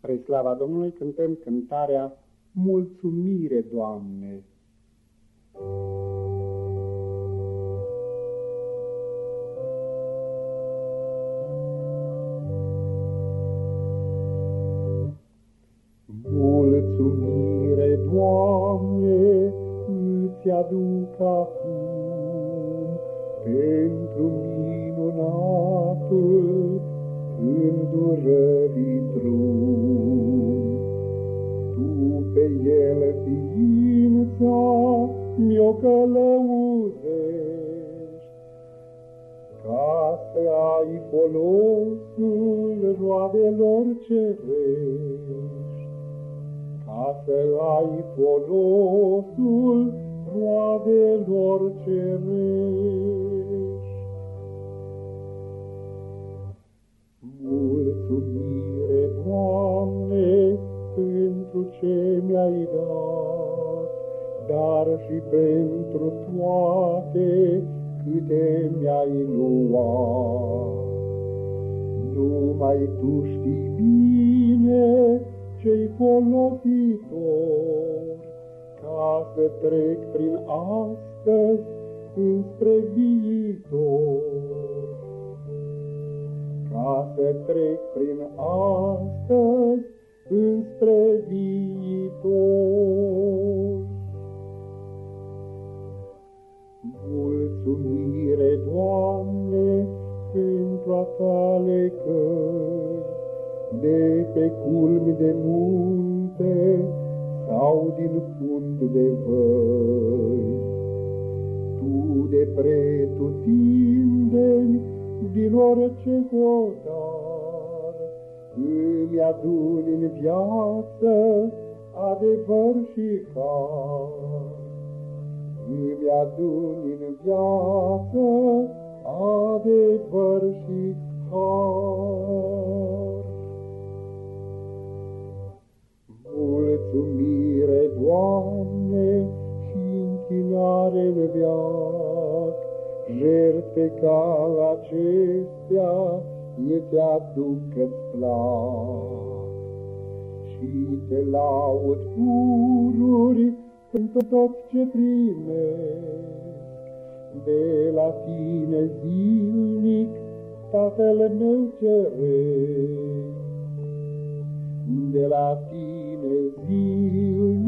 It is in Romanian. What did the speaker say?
Spre slava Domnului cântăm cântarea Mulțumire, Doamne! Mulțumire, Doamne, îți aduc acum pentru minunatul îndurării drum. Tu pe el ființa mi-o călăuzești, ca să ai folosul roadelor cerești, ca să ai folosul roadelor cerești. Ce mi-ai dat, dar și pentru toate câte mi-ai luat. Numai Tu știi bine ce-i folositor, ca să trec prin astăzi înspre viitor ca să trec prin astăzi Doamne, pentru a tale căi, de pe culmi de munte sau din fund de văi. Tu de pretutindeni din orice hotar, îmi adun în viață adevăr și har. Îmi adun în viață închinare în viață, jertfe ca acestea îți aducă-ți plac. Și te laud pururi pentru tot ce primesc, de la tine zilnic, Tatăl meu ceresc. De la tine zilnic,